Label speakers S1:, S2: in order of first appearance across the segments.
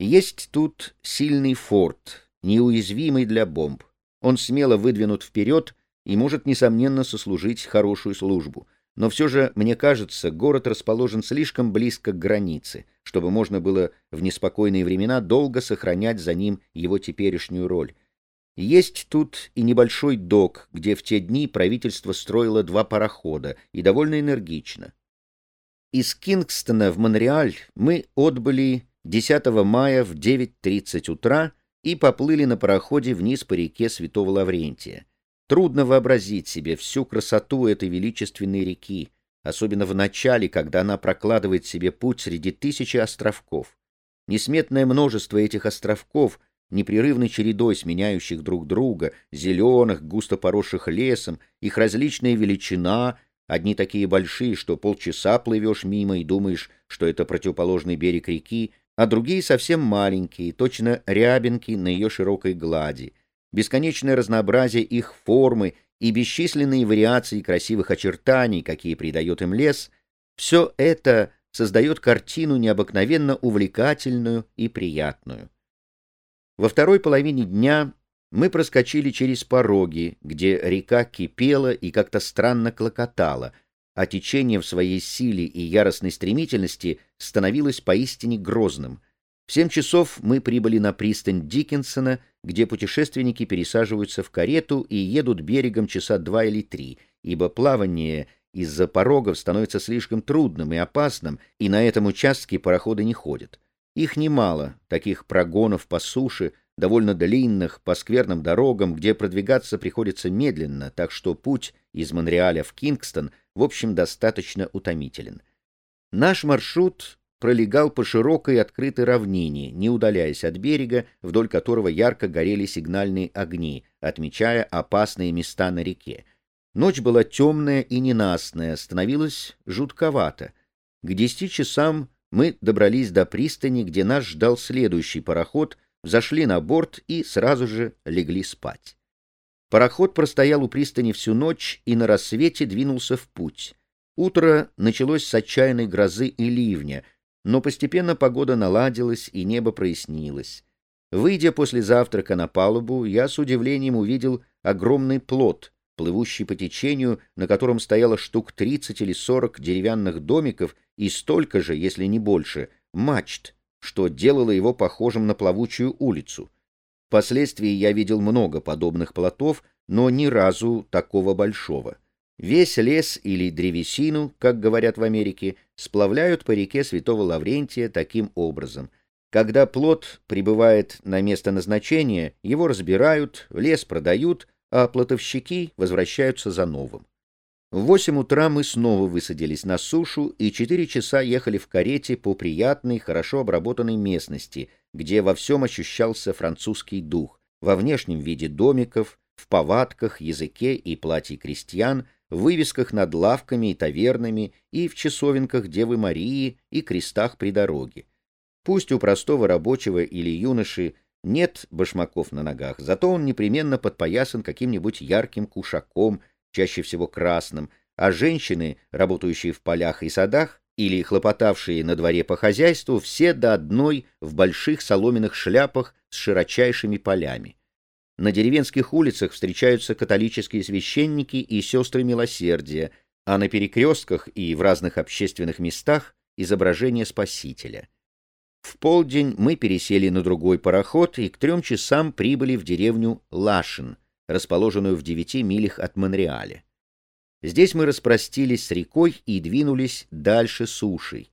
S1: Есть тут сильный форт, неуязвимый для бомб. Он смело выдвинут вперед и может, несомненно, сослужить хорошую службу. Но все же, мне кажется, город расположен слишком близко к границе, чтобы можно было в неспокойные времена долго сохранять за ним его теперешнюю роль. Есть тут и небольшой док, где в те дни правительство строило два парохода, и довольно энергично. Из Кингстона в Монреаль мы отбыли 10 мая в 9.30 утра и поплыли на пароходе вниз по реке Святого Лаврентия. Трудно вообразить себе всю красоту этой величественной реки, особенно в начале, когда она прокладывает себе путь среди тысячи островков. Несметное множество этих островков, непрерывной чередой сменяющих друг друга, зеленых, густо поросших лесом, их различная величина, одни такие большие, что полчаса плывешь мимо и думаешь, что это противоположный берег реки, а другие совсем маленькие, точно рябинки на ее широкой глади. Бесконечное разнообразие их формы и бесчисленные вариации красивых очертаний, какие придает им лес, все это создает картину необыкновенно увлекательную и приятную. Во второй половине дня мы проскочили через пороги, где река кипела и как-то странно клокотала, а течение в своей силе и яростной стремительности становилось поистине грозным. В семь часов мы прибыли на пристань Диккенсона, где путешественники пересаживаются в карету и едут берегом часа два или три, ибо плавание из-за порогов становится слишком трудным и опасным, и на этом участке пароходы не ходят. Их немало, таких прогонов по суше, довольно длинных, по скверным дорогам, где продвигаться приходится медленно, так что путь из Монреаля в Кингстон, в общем, достаточно утомителен. Наш маршрут пролегал по широкой открытой равнине, не удаляясь от берега, вдоль которого ярко горели сигнальные огни, отмечая опасные места на реке. Ночь была темная и ненастная, становилось жутковато. К десяти часам мы добрались до пристани, где нас ждал следующий пароход, зашли на борт и сразу же легли спать. Пароход простоял у пристани всю ночь и на рассвете двинулся в путь. Утро началось с отчаянной грозы и ливня, но постепенно погода наладилась и небо прояснилось. Выйдя после завтрака на палубу, я с удивлением увидел огромный плот, плывущий по течению, на котором стояло штук 30 или 40 деревянных домиков и столько же, если не больше, мачт, что делало его похожим на плавучую улицу. Впоследствии я видел много подобных плотов, но ни разу такого большого. Весь лес или древесину, как говорят в Америке, сплавляют по реке Святого Лаврентия таким образом. Когда плот прибывает на место назначения, его разбирают, лес продают, а плотовщики возвращаются за новым. В восемь утра мы снова высадились на сушу и четыре часа ехали в карете по приятной, хорошо обработанной местности, где во всем ощущался французский дух, во внешнем виде домиков, в повадках, языке и платье крестьян, в вывесках над лавками и тавернами и в часовенках Девы Марии и крестах при дороге. Пусть у простого рабочего или юноши нет башмаков на ногах, зато он непременно подпоясан каким-нибудь ярким кушаком, чаще всего красным, а женщины, работающие в полях и садах, или хлопотавшие на дворе по хозяйству, все до одной в больших соломенных шляпах с широчайшими полями. На деревенских улицах встречаются католические священники и сестры милосердия, а на перекрестках и в разных общественных местах изображение Спасителя. В полдень мы пересели на другой пароход и к трем часам прибыли в деревню Лашин, расположенную в девяти милях от Монреаля. Здесь мы распростились с рекой и двинулись дальше сушей.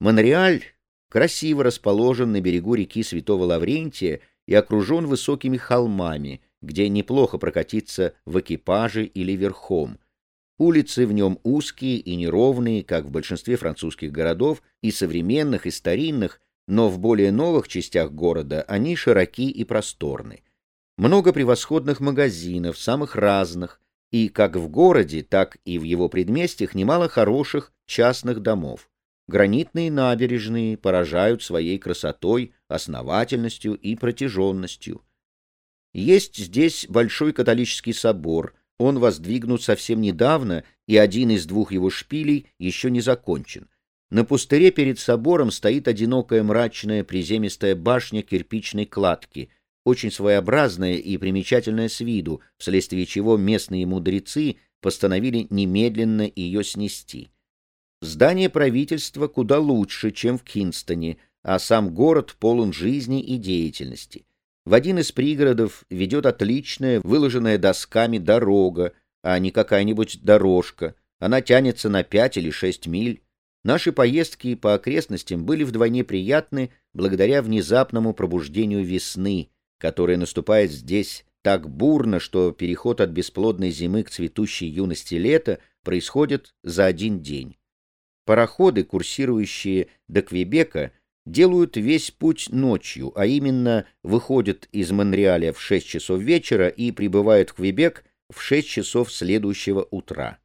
S1: Монреаль красиво расположен на берегу реки Святого Лаврентия и окружен высокими холмами, где неплохо прокатиться в экипаже или верхом. Улицы в нем узкие и неровные, как в большинстве французских городов, и современных, и старинных, но в более новых частях города они широки и просторны. Много превосходных магазинов, самых разных, и как в городе, так и в его предместьях немало хороших частных домов. Гранитные набережные поражают своей красотой, основательностью и протяженностью. Есть здесь большой католический собор, он воздвигнут совсем недавно, и один из двух его шпилей еще не закончен. На пустыре перед собором стоит одинокая мрачная приземистая башня кирпичной кладки, очень своеобразная и примечательная с виду, вследствие чего местные мудрецы постановили немедленно ее снести. Здание правительства куда лучше, чем в Кинстоне, а сам город полон жизни и деятельности. В один из пригородов ведет отличная, выложенная досками дорога, а не какая-нибудь дорожка. Она тянется на пять или шесть миль. Наши поездки по окрестностям были вдвойне приятны благодаря внезапному пробуждению весны, которая наступает здесь так бурно, что переход от бесплодной зимы к цветущей юности лета происходит за один день. Пароходы, курсирующие до Квебека, делают весь путь ночью, а именно выходят из Монреаля в 6 часов вечера и прибывают в Квебек в 6 часов следующего утра.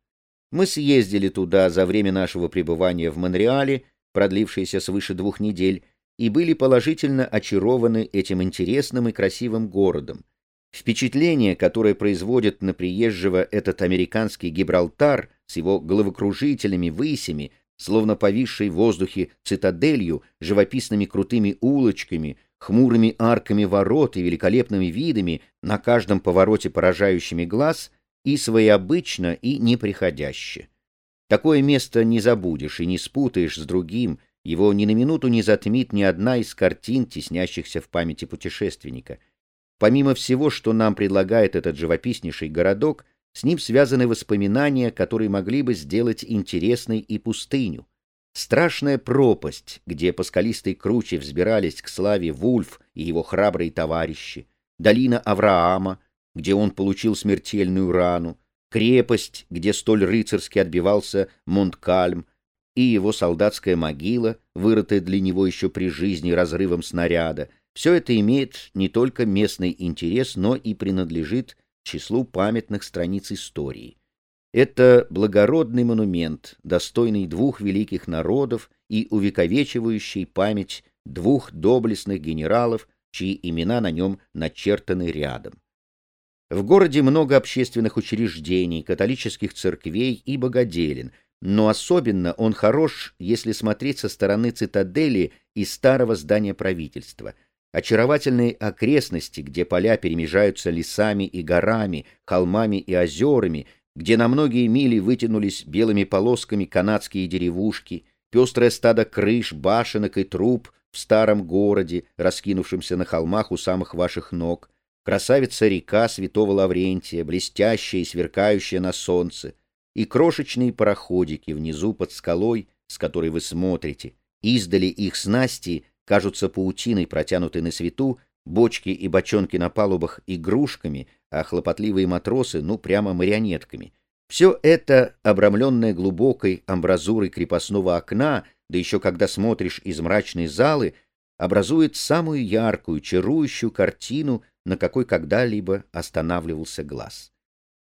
S1: Мы съездили туда за время нашего пребывания в Монреале, продлившееся свыше двух недель, и были положительно очарованы этим интересным и красивым городом. Впечатление, которое производит на приезжего этот американский Гибралтар с его головокружительными высями, словно повисшей в воздухе цитаделью, живописными крутыми улочками, хмурыми арками ворот и великолепными видами, на каждом повороте поражающими глаз, и своеобычно, и неприходяще. Такое место не забудешь и не спутаешь с другим, его ни на минуту не затмит ни одна из картин, теснящихся в памяти путешественника. Помимо всего, что нам предлагает этот живописнейший городок, с ним связаны воспоминания, которые могли бы сделать интересной и пустыню. Страшная пропасть, где по скалистой круче взбирались к славе Вульф и его храбрые товарищи, долина Авраама, где он получил смертельную рану, крепость, где столь рыцарски отбивался Монткальм, и его солдатская могила, вырытая для него еще при жизни разрывом снаряда, все это имеет не только местный интерес, но и принадлежит числу памятных страниц истории. Это благородный монумент, достойный двух великих народов и увековечивающий память двух доблестных генералов, чьи имена на нем начертаны рядом. В городе много общественных учреждений, католических церквей и богоделин, но особенно он хорош, если смотреть со стороны цитадели и старого здания правительства — Очаровательные окрестности, где поля перемежаются лесами и горами, холмами и озерами, где на многие мили вытянулись белыми полосками канадские деревушки, пестрое стадо крыш, башенок и труб в старом городе, раскинувшемся на холмах у самых ваших ног, красавица река Святого Лаврентия, блестящая и сверкающая на солнце, и крошечные пароходики внизу под скалой, с которой вы смотрите, издали их снасти кажутся паутиной, протянутой на свету, бочки и бочонки на палубах игрушками, а хлопотливые матросы, ну, прямо марионетками. Все это, обрамленное глубокой амбразурой крепостного окна, да еще когда смотришь из мрачной залы, образует самую яркую, чарующую картину, на какой когда-либо останавливался глаз.